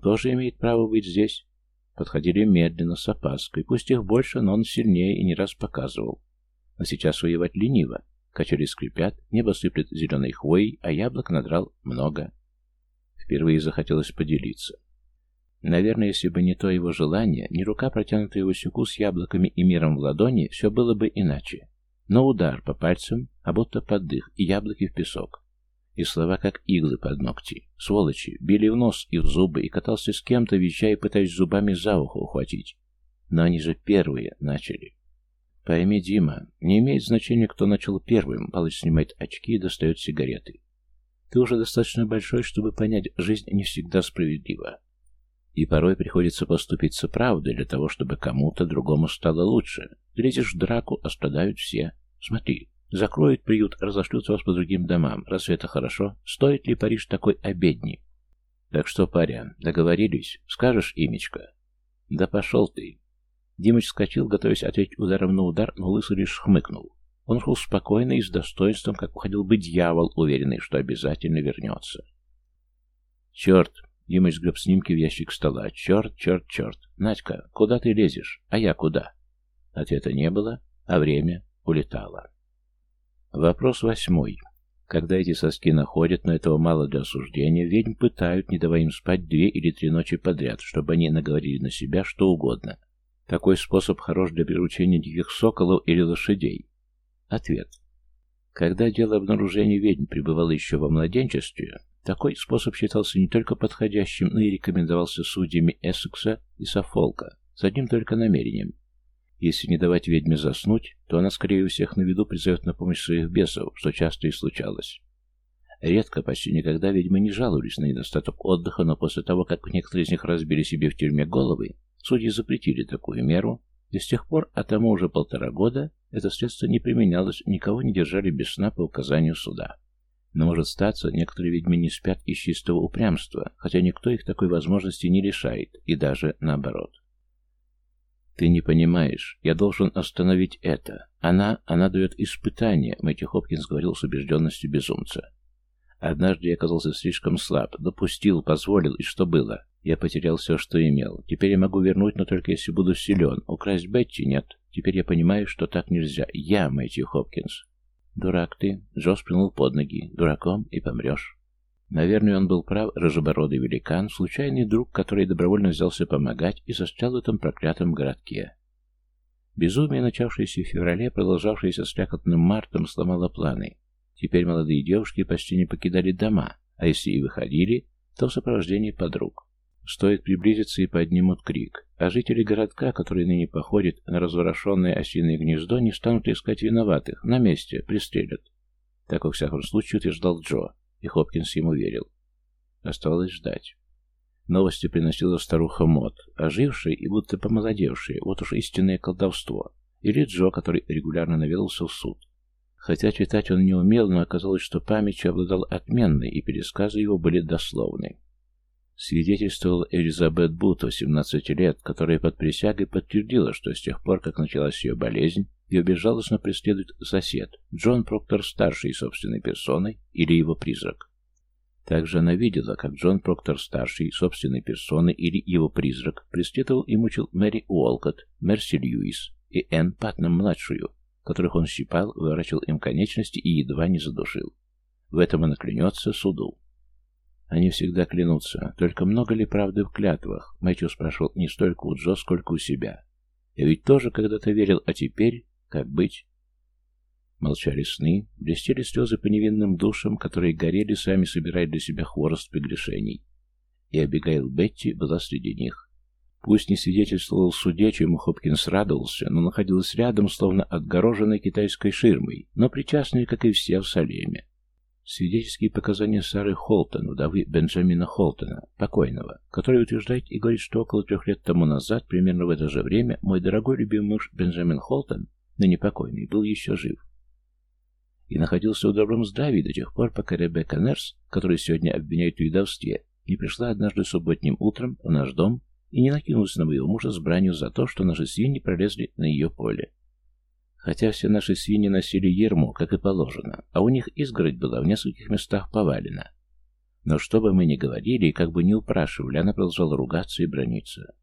тоже имеет право быть здесь. Подходили медленно, с опаской. Пусть их больше, но он сильнее и не раз показывал. Но сейчас воевать лениво. Качели скрипят, небо сыплет зеленой хвоей, а яблок надрал много. Впервые захотелось поделиться. Наверное, если бы не то его желание, не рука, протянутая Васюку с яблоками и миром в ладони, все было бы иначе. Но удар по пальцам, а будто под дых, и яблоки в песок. И слова, как иглы под ногти. Сволочи, били в нос и в зубы, и катался с кем-то, вещая, пытаясь зубами за ухо ухватить. Но они же первые начали. Пойми, Дима, не имеет значения, кто начал первым. Палыч снимает очки и достает сигареты. Ты уже достаточно большой, чтобы понять, жизнь не всегда справедлива. И порой приходится поступиться правдой для того, чтобы кому-то другому стало лучше. Лезешь в драку, а страдают все. Смотри, закроют приют, разошлют вас по другим домам. Разве это хорошо? Стоит ли Париж такой обедни? Так что, паря, договорились? Скажешь, имечко? Да пошел ты. Димыч вскочил, готовясь ответить ударом на удар, но Лысый лишь хмыкнул. Он шел спокойно и с достоинством, как уходил бы дьявол, уверенный, что обязательно вернется. «Черт!» — Димыч сгреб снимки в ящик стола. «Черт, черт, черт! Надька, куда ты лезешь? А я куда?» Ответа не было, а время улетало. Вопрос восьмой. Когда эти соски находят, но этого мало для осуждения, ведьм пытают, не давая им спать две или три ночи подряд, чтобы они наговорили на себя что угодно. Такой способ хорош для приручения диких соколов или лошадей. Ответ. Когда дело обнаружения ведьм пребывало еще во младенчестве, такой способ считался не только подходящим, но и рекомендовался судьями Эссекса и Сафолка с одним только намерением если не давать ведьме заснуть, то она скорее всех на виду призовет на помощь своих бесов, что часто и случалось. Редко, почти никогда ведьмы не жаловались на недостаток отдыха, но после того, как некоторые из них разбили себе в тюрьме головы, судьи запретили такую меру, и с тех пор, а тому уже полтора года, это средство не применялось, никого не держали без сна по указанию суда. Но может статься, некоторые ведьмы не спят из чистого упрямства, хотя никто их такой возможности не лишает, и даже наоборот. «Ты не понимаешь. Я должен остановить это. Она... она дает испытание», — Мэтью Хопкинс говорил с убежденностью безумца. «Однажды я оказался слишком слаб. Допустил, позволил, и что было? Я потерял все, что имел. Теперь я могу вернуть, но только если буду силен. Украсть Бетти нет. Теперь я понимаю, что так нельзя. Я Мэтью Хопкинс». «Дурак ты», — Джо сплюнул под ноги. «Дураком и помрешь». Наверное, он был прав, рыжебородый великан, случайный друг, который добровольно взялся помогать и застрял в этом проклятом городке. Безумие, начавшееся в феврале, продолжавшееся с лякотным мартом, сломало планы. Теперь молодые девушки почти не покидали дома, а если и выходили, то в сопровождении подруг. Стоит приблизиться и поднимут крик, а жители городка, которые ныне походят на разворошенное осиное гнездо, не станут искать виноватых, на месте пристрелят. Так, во всяком случае, утверждал Джо, и Хопкинс ему верил. Оставалось ждать. Новости приносила старуха Мот, ожившая и будто помолодевшая, вот уж истинное колдовство, или Джо, который регулярно наведался в суд. Хотя читать он не умел, но оказалось, что памятью обладал отменной, и пересказы его были дословны. Свидетельствовала Элизабет Бут, 18 лет, которая под присягой подтвердила, что с тех пор, как началась ее болезнь, ее безжалостно преследует сосед, Джон Проктор-старший собственной персоной или его призрак. Также она видела, как Джон Проктор-старший собственной персоной или его призрак преследовал и мучил Мэри Уолкотт, Мерси Льюис и Энн Патнам-младшую, которых он щипал, выворачивал им конечности и едва не задушил. В этом он клянется суду. Они всегда клянутся. Только много ли правды в клятвах? Мэтью спрашивал не столько у Джо, сколько у себя. Я ведь тоже когда-то верил, а теперь... Как быть? Молчали сны, блестели слезы по невинным душам, которые горели, сами собирая для себя хворост прегрешений. И Абигайл Бетти была среди них. Пусть не свидетельствовал суде, чему Хопкинс радовался, но находилась рядом, словно отгороженной китайской ширмой, но причастной, как и все в Салеме. Свидетельские показания Сары Холтон, вдовы Бенджамина Холтона, покойного, который утверждает и говорит, что около трех лет тому назад, примерно в это же время, мой дорогой любимый муж Бенджамин Холтон ныне покойный, был еще жив. И находился в добром здравии до тех пор, пока Ребекка Нерс, которую сегодня обвиняют в ведовстве, не пришла однажды субботним утром в наш дом и не накинулась на моего мужа с бранью за то, что наши свиньи пролезли на ее поле. Хотя все наши свиньи носили ерму, как и положено, а у них изгородь была в нескольких местах повалена. Но что бы мы ни говорили и как бы ни упрашивали, она продолжала ругаться и брониться.